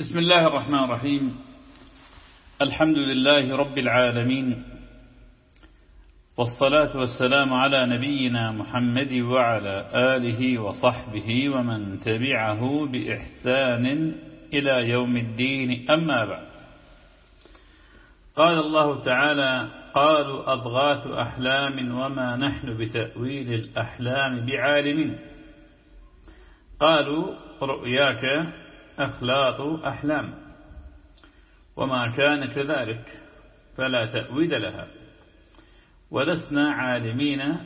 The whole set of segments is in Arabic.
بسم الله الرحمن الرحيم. الحمد لله رب العالمين. والصلاة والسلام على نبينا محمد وعلى آله وصحبه ومن تبعه بإحسان إلى يوم الدين. أما بعد. قال الله تعالى قالوا أضغاث أحلام وما نحن بتأويل الأحلام بعالمين. قالوا رؤياك أخلاط أحلام. وما كان كذلك فلا تأويل لها. ولسنا عالمين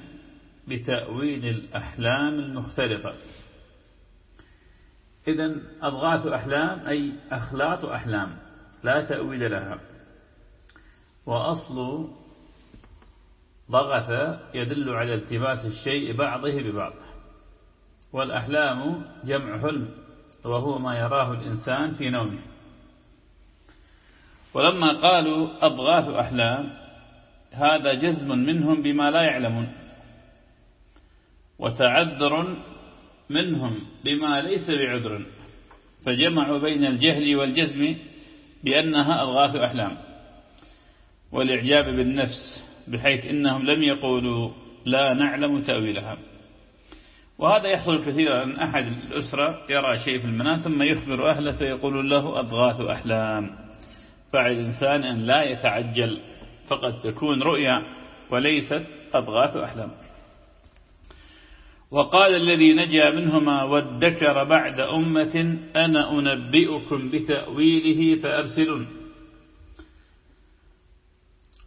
بتأويل الأحلام المختلفة. إذا أضغاث أحلام أي أخلاط أحلام لا تأويل لها. وأصل ضغث يدل على التباس الشيء بعضه ببعض. والأحلام جمع حلم. وهو ما يراه الإنسان في نومه. ولما قالوا أضغاث أحلام هذا جزم منهم بما لا يعلمون وتعذر منهم بما ليس بعذر فجمعوا بين الجهل والجزم بأنها أضغاث أحلام. والإعجاب بالنفس بحيث إنهم لم يقولوا لا نعلم تأويلها. وهذا يحصل كثيرا. أن أحد الأسرة يرى شيء في المنام ثم يخبر أهله فيقول له أضغاث أحلام. فعلى الإنسان أن لا يتعجل فقد تكون رؤيا وليست أضغاث أحلام. وقال الذي نجا منهما وادكر بعد أمة أنا أنبئكم بتأويله فأرسلون.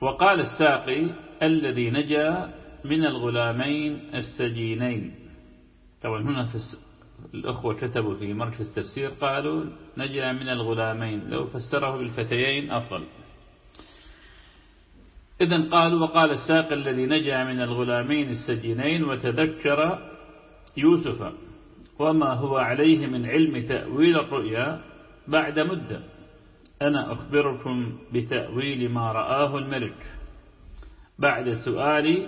وقال الساقي الذي نجا من الغلامين السجينين. طبعا هنا في الأخوة كتبوا في مركز تفسير قالوا نجا من الغلامين لو فسره بالفتيين أفضل. إذا قالوا وقال الساق الذي نجا من الغلامين السجينين وتذكر يوسف وما هو عليه من علم تأويل الرؤيا بعد مدة. أنا أخبركم بتأويل ما رآه الملك. بعد سؤال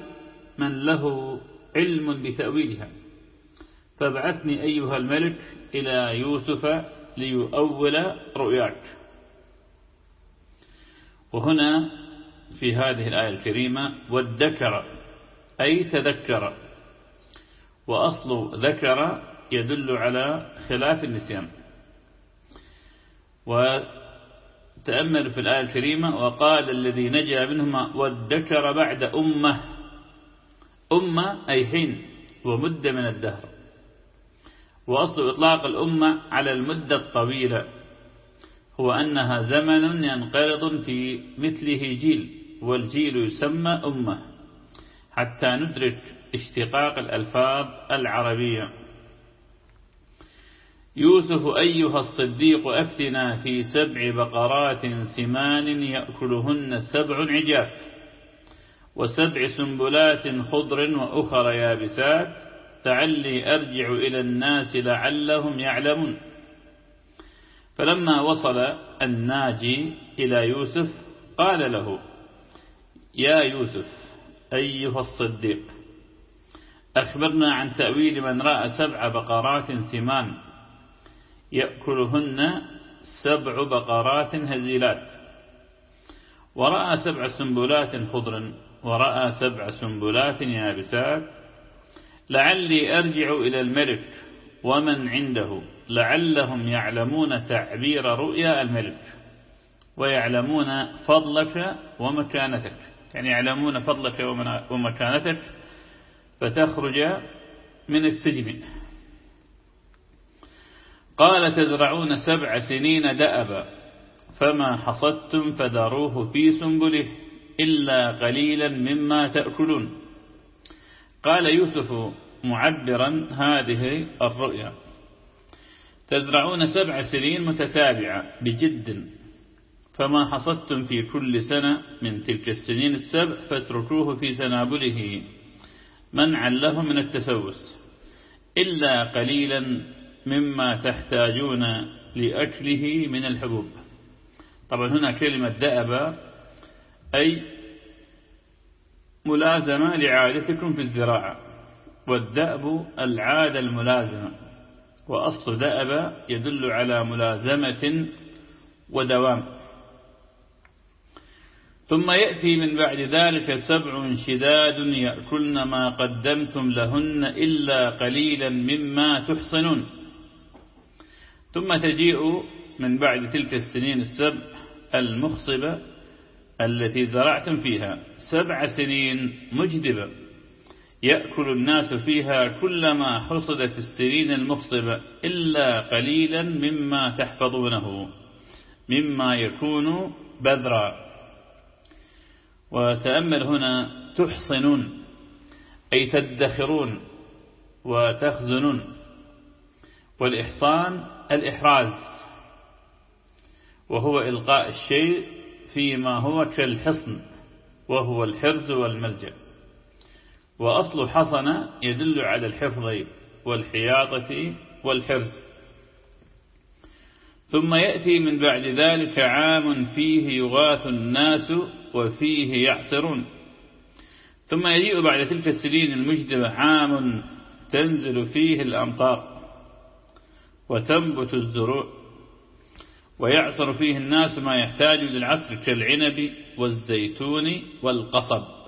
من له علم بتأويلها؟ فابعثني أيها الملك إلى يوسف ليؤول رؤياك. وهنا في هذه الآية الكريمة والذكر أي تذكر وأصل ذكر يدل على خلاف النسيان. وتأمل في الآية الكريمة وقال الذي نجا منهما والذكر بعد أمة. أمة أي حين ومدة من الدهر. وأصل إطلاق الأمة على المدة الطويلة. هو أنها زمن ينقرض في مثله جيل والجيل يسمى أمة حتى ندرك اشتقاق الألفاظ العربية. يوسف أيها الصديق أفتنا في سبع بقرات سمان يأكلهن سبع عجاف وسبع سنبلات خضر وأخر يابسات لعلي أرجع إلى الناس لعلهم يعلمون. فلما وصل الناجي إلى يوسف قال له يا يوسف أيها الصديق أخبرنا عن تأويل من رأى سبع بقرات سمان يأكلهن سبع بقرات هزيلات ورأى سبع سنبلات خضر ورأى سبع سنبلات يابسات لعلي أرجع إلى الملك ومن عنده. لعلهم يعلمون تعبير رؤيا الملك ويعلمون فضلك ومكانتك. يعني يعلمون فضلك ومكانتك فتخرج من السجن. قال تزرعون سبع سنين دأبا فما حصدتم فذروه في سنبله إلا قليلا مما تأكلون. قال يوسف معبرا هذه الرؤيا. تزرعون سبع سنين متتابعة بجد. فما حصدتم في كل سنة من تلك السنين السبع فاتركوه في سنابله. منعا له من التسوس. إلا قليلا مما تحتاجون لأكله من الحبوب. طبعا هنا كلمة دأب أي ملازمة لعادتكم في الزراعة. والدأب العادة الملازمة وأصل دأب يدل على ملازمة ودوام. ثم يأتي من بعد ذلك سبع شداد يأكلن ما قدمتم لهن إلا قليلا مما تحصنون. ثم تجيء من بعد تلك السنين السبع المخصبة التي زرعتم فيها سبع سنين مجدبة. يأكل الناس فيها كل ما حصد في السنين المخصبة إلا قليلا مما تحفظونه مما يكون بذرا. وتأمل هنا تحصنون أي تدخرون وتخزنون. والإحصان الإحراز وهو إلقاء الشيء فيما هو كالحصن وهو الحرز والملجأ. وأصل حصن يدل على الحفظ والحياطة والحرز ثم يأتي من بعد ذلك عام فيه يغاث الناس وفيه يعصرون ثم يجيء بعد تلك السنين المجدبة عام تنزل فيه الأمطار وتنبت الزروع ويعصر فيه الناس ما يحتاج للعصر كالعنب والزيتون والقصب.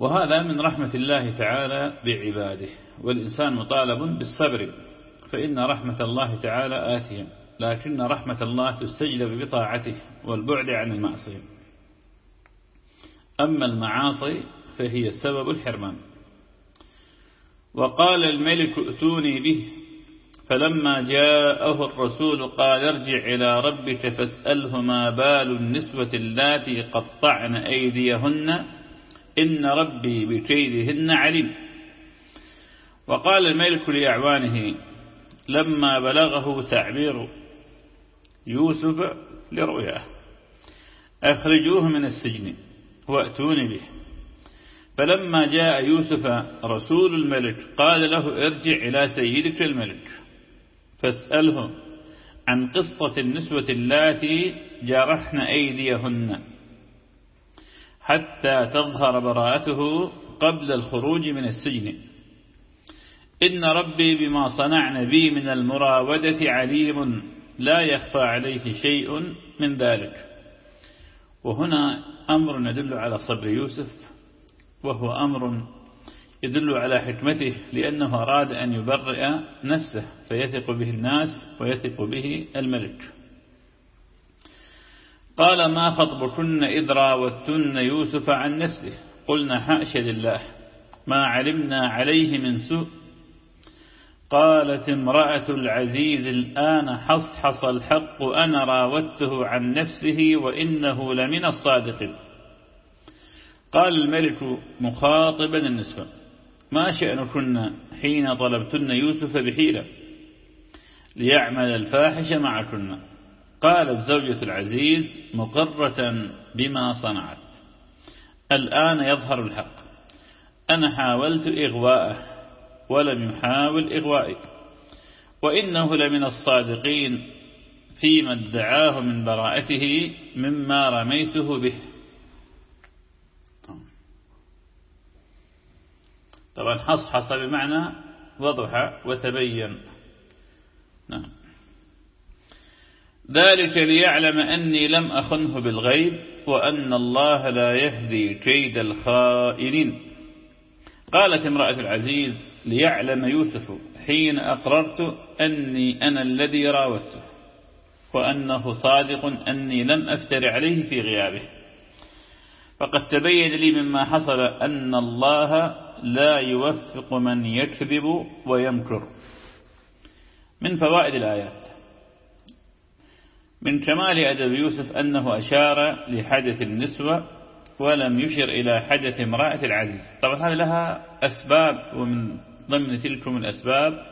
وهذا من رحمة الله تعالى بعباده والإنسان مطالب بالصبر فإن رحمة الله تعالى آتية لكن رحمة الله تستجلب بطاعته والبعد عن المعصية. أما المعاصي فهي سبب الحرمان. وقال الملك ائتوني به فلما جاءه الرسول قال ارجع إلى ربك فاسأله ما بال النسوة اللاتي قطعن أيديهن إن ربي بكيدهن عليم. وقال الملك لأعوانه لما بلغه تعبير يوسف لرؤياه أخرجوه من السجن وأتوني به. فلما جاء يوسف رسول الملك قال له ارجع إلى سيدك الملك فاسأله عن قصة النسوة اللاتي جرحن أيديهن. حتى تظهر براءته قبل الخروج من السجن. إن ربي بما صنعن بي من المراودة عليم لا يخفى عليه شيء من ذلك. وهنا أمر يدل على صبر يوسف وهو أمر يدل على حكمته لأنه أراد أن يبرئ نفسه فيثق به الناس ويثق به الملك. قال ما خطبكن إذ راوتن يوسف عن نفسه؟ قلنا حاشا لله. ما علمنا عليه من سوء. قالت امرأة العزيز الآن حصحص الحق أنا راودته عن نفسه وإنه لمن الصادقين. قال الملك مخاطبا النسوة ما شأنكن حين طلبتن يوسف بحيلة؟ ليعمل الفاحش معكن. قالت زوجة العزيز مقرة بما صنعت. الآن يظهر الحق. أنا حاولت إغواءه ولم يحاول إغوائي. وإنه لمن الصادقين فيما ادعاه من براءته مما رميته به. طبعا حصحص بمعنى وضح وتبين. نعم. ذلك ليعلم أني لم أخنه بالغيب وأن الله لا يهدي كيد الخائنين. قالت امرأة العزيز ليعلم يوسف حين أقررت أني أنا الذي راودته وأنه صادق أني لم أفتر عليه في غيابه. فقد تبين لي مما حصل أن الله لا يوفق من يكذب ويمكر. من فوائد الآيات من كمال أدب يوسف أنه أشار لحدث النسوة ولم يشر إلى حدث امرأة العزيز. طبعا هذه لها أسباب ومن ضمن تلكم الأسباب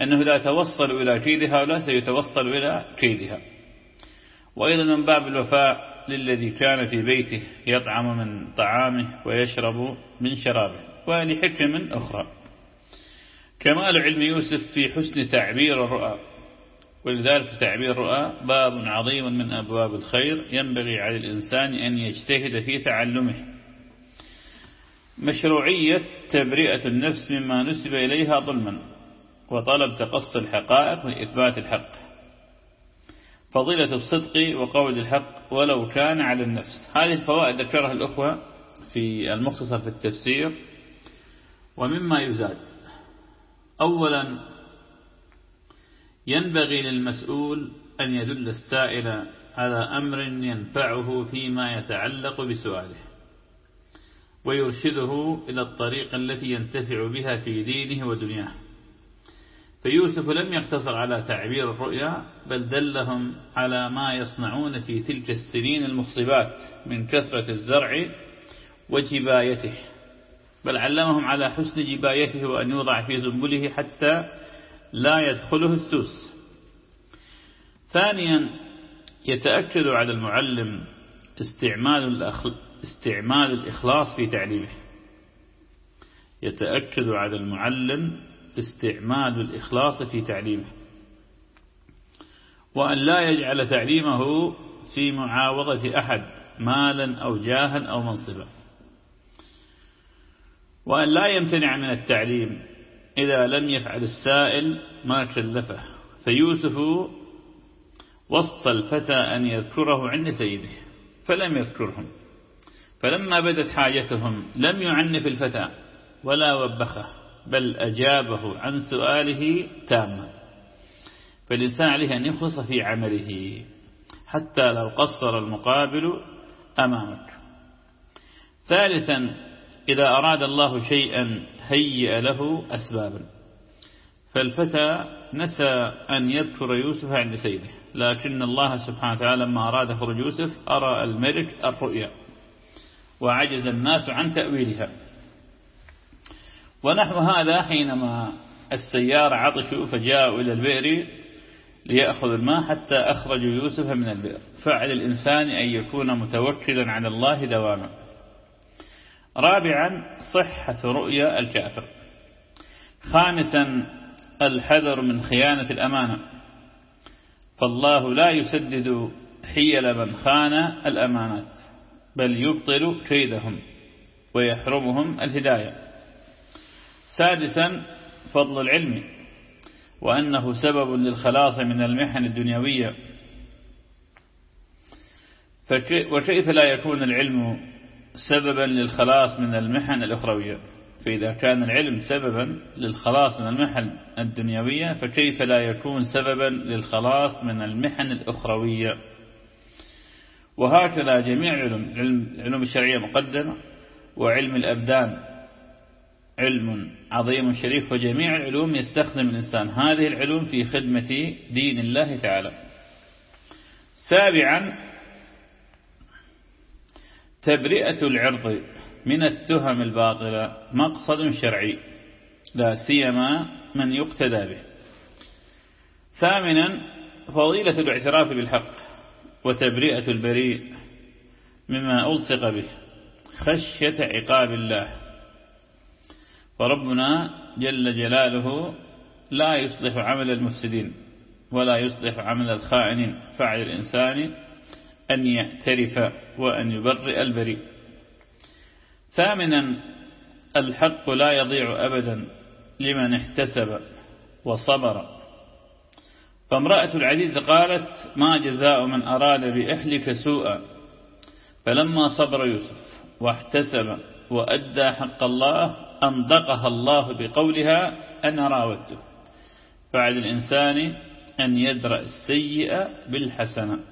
أنه إذا توصلوا إلى كيد هؤلاء سيتوصل إلى كيدها. وأيضا من باب الوفاء للذي كان في بيته يطعم من طعامه ويشرب من شرابه ولحكم أخرى. كمال علم يوسف في حسن تعبير الرؤى. ولذلك تعبير الرؤى باب عظيم من أبواب الخير ينبغي على الإنسان أن يجتهد في تعلمه. مشروعية تبرئة النفس مما نسب إليها ظلما وطلب تقصي الحقائق لإثبات الحق. فضيلة الصدق وقول الحق ولو كان على النفس. هذه الفوائد ذكرها الأخوة في المختصر في التفسير. ومما يزاد. أولا ينبغي للمسؤول أن يدل السائل على أمر ينفعه فيما يتعلق بسؤاله ويرشده إلى الطريق التي ينتفع بها في دينه ودنياه. فيوسف لم يقتصر على تعبير الرؤيا بل دلهم على ما يصنعون في تلك السنين المخصبات من كثرة الزرع وجبايته. بل علمهم على حسن جبايته وأن يوضع في زنبله حتى لا يدخله السوس. ثانيا يتأكد على المعلم استعمال استعمال الإخلاص في تعليمه. يتأكد على المعلم استعمال الإخلاص في تعليمه. وأن لا يجعل تعليمه في معاوضة أحد مالا أو جاها أو منصبا. وأن لا يمتنع من التعليم إذا لم يفعل السائل ما كلفه. فيوسف وصى الفتى أن يذكره عند سيده فلم يذكرهم. فلما بدت حاجتهم لم يعنف الفتى ولا وبخه بل أجابه عن سؤاله تاما. فالإنسان عليه أن يخلص في عمله حتى لو قصر المقابل أمامك. ثالثا إذا أراد الله شيئا هيئ له أسبابا. فالفتى نسى أن يذكر يوسف عند سيده لكن الله سبحانه وتعالى لما أراد خروج يوسف أرى الملك الرؤيا وعجز الناس عن تأويلها. ونحو هذا حينما السيارة عطشوا فجاءوا إلى البئر ليأخذ الماء حتى أخرجوا يوسف من البئر. فعل الإنسان أن يكون متوكلا على الله دواما. رابعا صحة رؤيا الكافر. خامسا الحذر من خيانة الأمانة. فالله لا يسدد حيل من خان الأمانات بل يبطل كيدهم ويحرمهم الهداية. سادسا فضل العلم وأنه سبب للخلاص من المحن الدنيوية. وكيف لا يكون العلم سببا للخلاص من المحن الأخروية. فإذا كان العلم سببا للخلاص من المحن الدنيوية فكيف لا يكون سببا للخلاص من المحن الأخروية؟ وهكذا جميع علم علم الشرعية مقدمة وعلم الأبدان علم عظيم شريف وجميع العلوم يستخدم الإنسان هذه العلوم في خدمة دين الله تعالى. سابعا تبرئة العرض من التهم الباطلة مقصد شرعي لا سيما من يقتدى به. ثامنا فضيلة الاعتراف بالحق وتبرئة البريء مما ألصق به خشية عقاب الله. فربنا جل جلاله لا يصلح عمل المفسدين ولا يصلح عمل الخائنين فعل الإنسان أن يعترف وأن يبرئ البريء. ثامنا الحق لا يضيع أبدا لمن احتسب وصبر. فامرأة العزيز قالت ما جزاء من أراد بأهلك سوءا. فلما صبر يوسف واحتسب وأدى حق الله أنضقها الله بقولها أنا راودته فعلى الإنسان أن يدرأ السيئة بالحسنة.